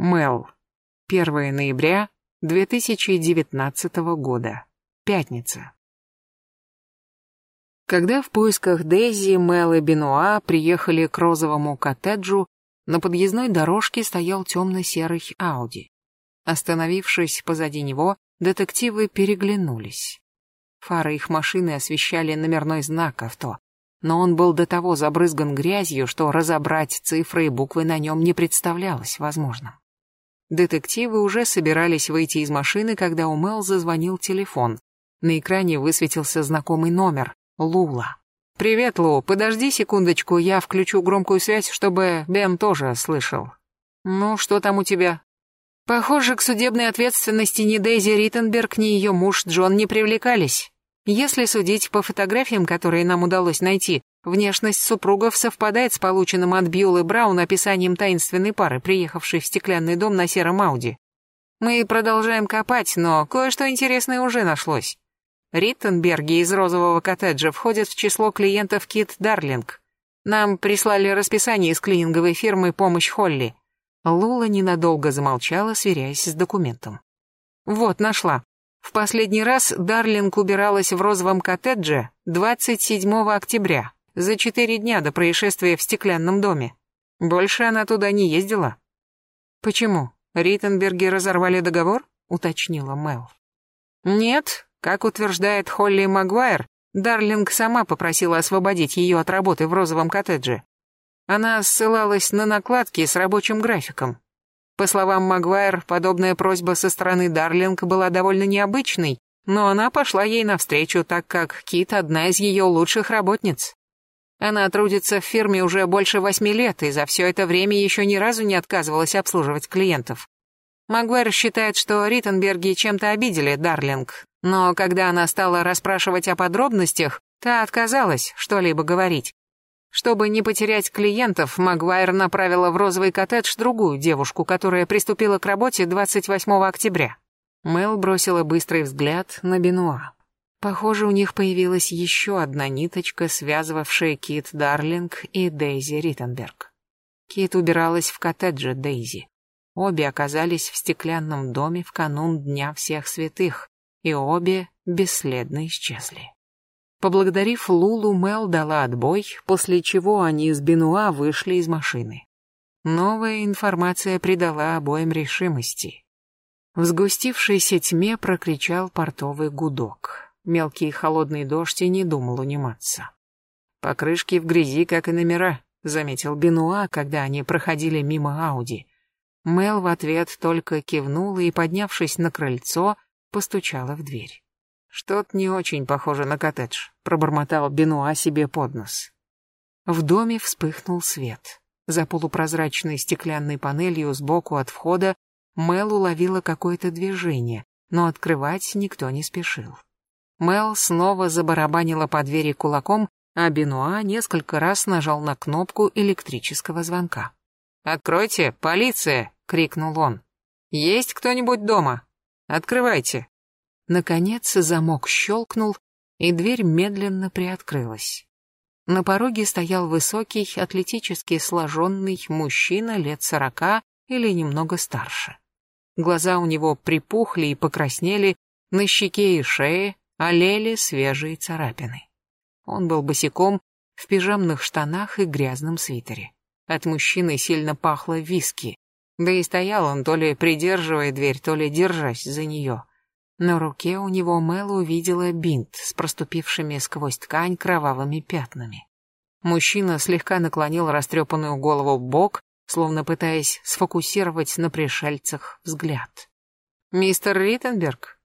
Мел. 1 ноября 2019 года. Пятница. Когда в поисках Дейзи, Мел и Бенуа приехали к розовому коттеджу, на подъездной дорожке стоял темно-серый Ауди. Остановившись позади него, детективы переглянулись. Фары их машины освещали номерной знак авто, но он был до того забрызган грязью, что разобрать цифры и буквы на нем не представлялось возможным. Детективы уже собирались выйти из машины, когда у Мел зазвонил телефон. На экране высветился знакомый номер — Лула. «Привет, Лу, подожди секундочку, я включу громкую связь, чтобы Бен тоже слышал». «Ну, что там у тебя?» Похоже, к судебной ответственности ни Дейзи Риттенберг, ни ее муж Джон не привлекались. Если судить по фотографиям, которые нам удалось найти, внешность супругов совпадает с полученным от Бьюлы Браун описанием таинственной пары, приехавшей в стеклянный дом на сером Ауди. Мы продолжаем копать, но кое-что интересное уже нашлось. Риттенберги из розового коттеджа входят в число клиентов Кит Дарлинг. Нам прислали расписание из клининговой фирмы «Помощь Холли». Лула ненадолго замолчала, сверяясь с документом. Вот, нашла. В последний раз Дарлинг убиралась в розовом коттедже 27 октября, за четыре дня до происшествия в стеклянном доме. Больше она туда не ездила. Почему? Риттенберги разорвали договор? уточнила Мел. Нет, как утверждает Холли Магуайр, Дарлинг сама попросила освободить ее от работы в розовом коттедже. Она ссылалась на накладки с рабочим графиком. По словам Магуайр, подобная просьба со стороны Дарлинг была довольно необычной, но она пошла ей навстречу, так как Кит одна из ее лучших работниц. Она трудится в фирме уже больше восьми лет и за все это время еще ни разу не отказывалась обслуживать клиентов. Магуайр считает, что Риттенберги чем-то обидели Дарлинг, но когда она стала расспрашивать о подробностях, та отказалась что-либо говорить. Чтобы не потерять клиентов, Магуайр направила в розовый коттедж другую девушку, которая приступила к работе 28 октября. Мел бросила быстрый взгляд на Бенуа. Похоже, у них появилась еще одна ниточка, связывавшая Кит Дарлинг и Дейзи Риттенберг. Кит убиралась в коттедже Дейзи. Обе оказались в стеклянном доме в канун Дня всех святых, и обе бесследно исчезли. Поблагодарив Лулу, Мел дала отбой, после чего они с Бенуа вышли из машины. Новая информация придала обоим решимости. В сгустившейся тьме прокричал портовый гудок. Мелкий холодный дождь и не думал униматься. «Покрышки в грязи, как и номера», — заметил Бенуа, когда они проходили мимо Ауди. Мел в ответ только кивнула и, поднявшись на крыльцо, постучала в дверь. «Что-то не очень похоже на коттедж», — пробормотал Бенуа себе под нос. В доме вспыхнул свет. За полупрозрачной стеклянной панелью сбоку от входа Мел уловила какое-то движение, но открывать никто не спешил. Мел снова забарабанила по двери кулаком, а Бенуа несколько раз нажал на кнопку электрического звонка. «Откройте, полиция!» — крикнул он. «Есть кто-нибудь дома? Открывайте!» Наконец замок щелкнул, и дверь медленно приоткрылась. На пороге стоял высокий, атлетически сложенный мужчина лет сорока или немного старше. Глаза у него припухли и покраснели, на щеке и шее олели свежие царапины. Он был босиком, в пижамных штанах и грязном свитере. От мужчины сильно пахло виски, да и стоял он то ли придерживая дверь, то ли держась за нее. На руке у него Мэл увидела бинт с проступившими сквозь ткань кровавыми пятнами. Мужчина слегка наклонил растрепанную голову в бок, словно пытаясь сфокусировать на пришельцах взгляд. «Мистер Риттенберг?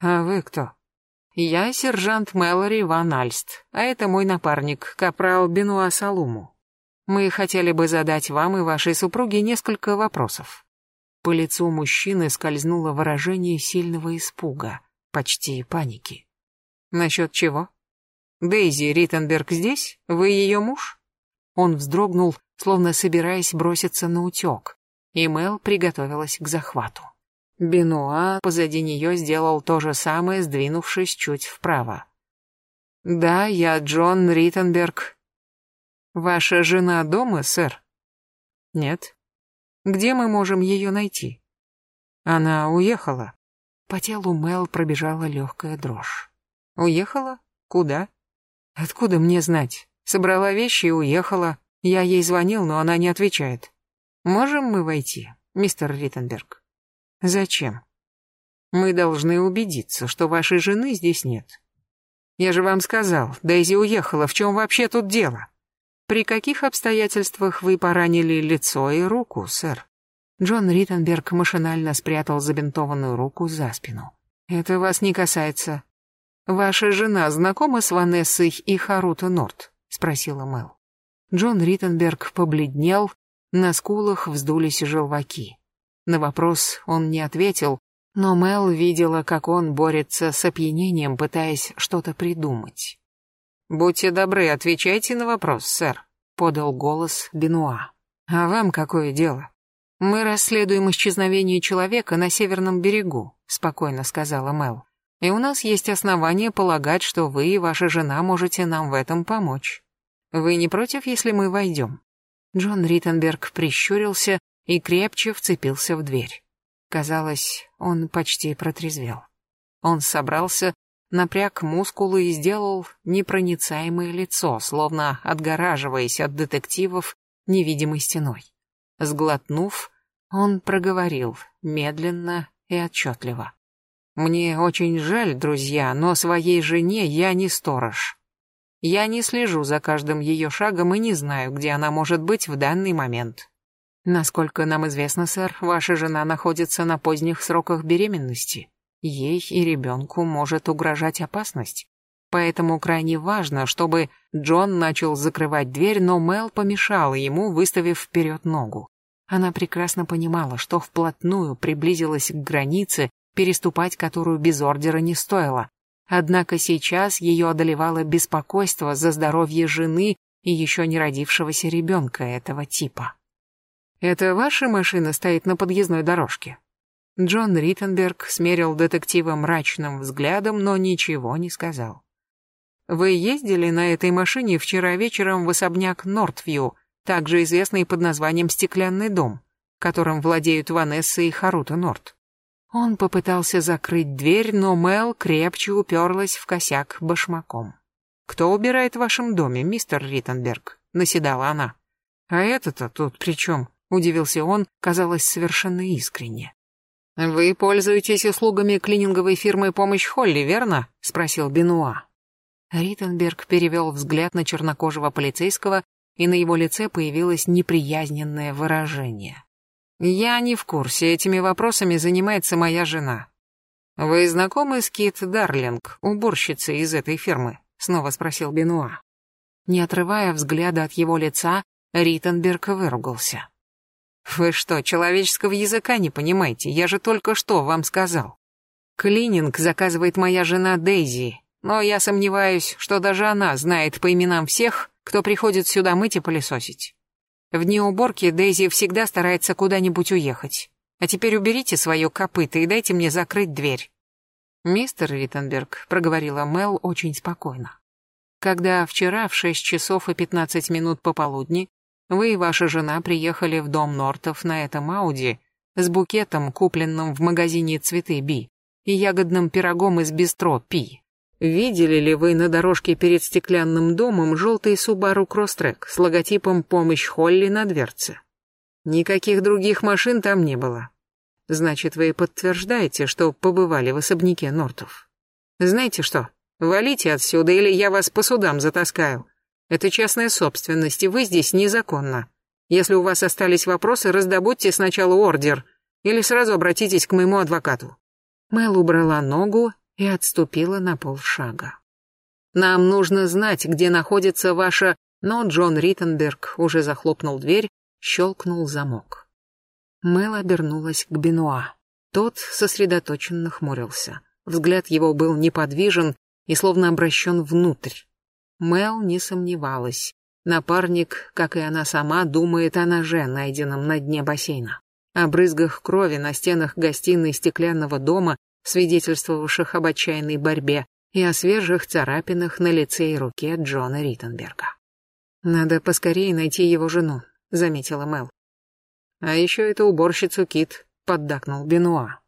А вы кто?» «Я сержант Мэлори Ван Альст, а это мой напарник, капрал Бенуа Салуму. Мы хотели бы задать вам и вашей супруге несколько вопросов». По лицу мужчины скользнуло выражение сильного испуга, почти паники. «Насчет чего? Дейзи Риттенберг здесь? Вы ее муж?» Он вздрогнул, словно собираясь броситься на утек, и Мел приготовилась к захвату. Бенуа позади нее сделал то же самое, сдвинувшись чуть вправо. «Да, я Джон Риттенберг». «Ваша жена дома, сэр?» «Нет». Где мы можем ее найти? Она уехала. По телу Мел пробежала легкая дрожь. Уехала? Куда? Откуда мне знать? Собрала вещи и уехала. Я ей звонил, но она не отвечает. Можем мы войти, мистер Риттенберг? Зачем? Мы должны убедиться, что вашей жены здесь нет. Я же вам сказал, Дейзи уехала, в чем вообще тут дело? При каких обстоятельствах вы поранили лицо и руку, сэр? Джон Риттенберг машинально спрятал забинтованную руку за спину. Это вас не касается. Ваша жена знакома с Ванессой и Харуто Норт? спросила Мэл. Джон Риттенберг побледнел, на скулах вздулись желваки. На вопрос он не ответил, но Мел видела, как он борется с опьянением, пытаясь что-то придумать. «Будьте добры, отвечайте на вопрос, сэр», — подал голос Бенуа. «А вам какое дело?» «Мы расследуем исчезновение человека на северном берегу», — спокойно сказала Мел. «И у нас есть основания полагать, что вы и ваша жена можете нам в этом помочь. Вы не против, если мы войдем?» Джон Риттенберг прищурился и крепче вцепился в дверь. Казалось, он почти протрезвел. Он собрался, напряг мускулы и сделал непроницаемое лицо, словно отгораживаясь от детективов невидимой стеной. Сглотнув, он проговорил медленно и отчетливо. «Мне очень жаль, друзья, но своей жене я не сторож. Я не слежу за каждым ее шагом и не знаю, где она может быть в данный момент. Насколько нам известно, сэр, ваша жена находится на поздних сроках беременности. Ей и ребенку может угрожать опасность. Поэтому крайне важно, чтобы Джон начал закрывать дверь, но Мел помешала ему, выставив вперед ногу. Она прекрасно понимала, что вплотную приблизилась к границе, переступать которую без ордера не стоило. Однако сейчас ее одолевало беспокойство за здоровье жены и еще не родившегося ребенка этого типа. «Это ваша машина стоит на подъездной дорожке?» Джон Риттенберг смерил детектива мрачным взглядом, но ничего не сказал. «Вы ездили на этой машине вчера вечером в особняк Нортвью, также известный под названием «Стеклянный дом», которым владеют Ванесса и Харута Норт?» Он попытался закрыть дверь, но Мел крепче уперлась в косяк башмаком. «Кто убирает в вашем доме, мистер Риттенберг?» — наседала она. «А это-то тут при чем?» Удивился он, казалось, совершенно искренне. «Вы пользуетесь услугами клининговой фирмы «Помощь Холли», верно?» — спросил Бенуа. Риттенберг перевел взгляд на чернокожего полицейского, и на его лице появилось неприязненное выражение. «Я не в курсе, этими вопросами занимается моя жена». «Вы знакомы с Кит Дарлинг, уборщицей из этой фирмы?» — снова спросил Бенуа. Не отрывая взгляда от его лица, Риттенберг выругался. Вы что, человеческого языка не понимаете? Я же только что вам сказал. Клининг заказывает моя жена Дейзи, но я сомневаюсь, что даже она знает по именам всех, кто приходит сюда мыть и пылесосить. В дни уборки Дейзи всегда старается куда-нибудь уехать. А теперь уберите свое копыто и дайте мне закрыть дверь. Мистер Риттенберг, проговорила Мел очень спокойно. Когда вчера в шесть часов и пятнадцать минут пополудни вы и ваша жена приехали в дом Нортов на этом Ауди с букетом, купленным в магазине «Цветы Би», и ягодным пирогом из бистро «Пи». Видели ли вы на дорожке перед стеклянным домом желтый Subaru Crosstrek с логотипом «Помощь Холли» на дверце? Никаких других машин там не было. Значит, вы подтверждаете, что побывали в особняке Нортов. Знаете что, валите отсюда, или я вас по судам затаскаю. Это частная собственность, и вы здесь незаконно. Если у вас остались вопросы, раздобудьте сначала ордер или сразу обратитесь к моему адвокату». Мэл убрала ногу и отступила на полшага. «Нам нужно знать, где находится ваша...» Но Джон Риттенберг уже захлопнул дверь, щелкнул замок. Мэл обернулась к Бенуа. Тот сосредоточенно хмурился. Взгляд его был неподвижен и словно обращен внутрь. Мел не сомневалась. Напарник, как и она сама, думает о ноже, найденном на дне бассейна. О брызгах крови на стенах гостиной стеклянного дома, свидетельствовавших об отчаянной борьбе, и о свежих царапинах на лице и руке Джона Риттенберга. «Надо поскорее найти его жену», — заметила Мел. А еще это уборщицу Кит, поддакнул Бенуа.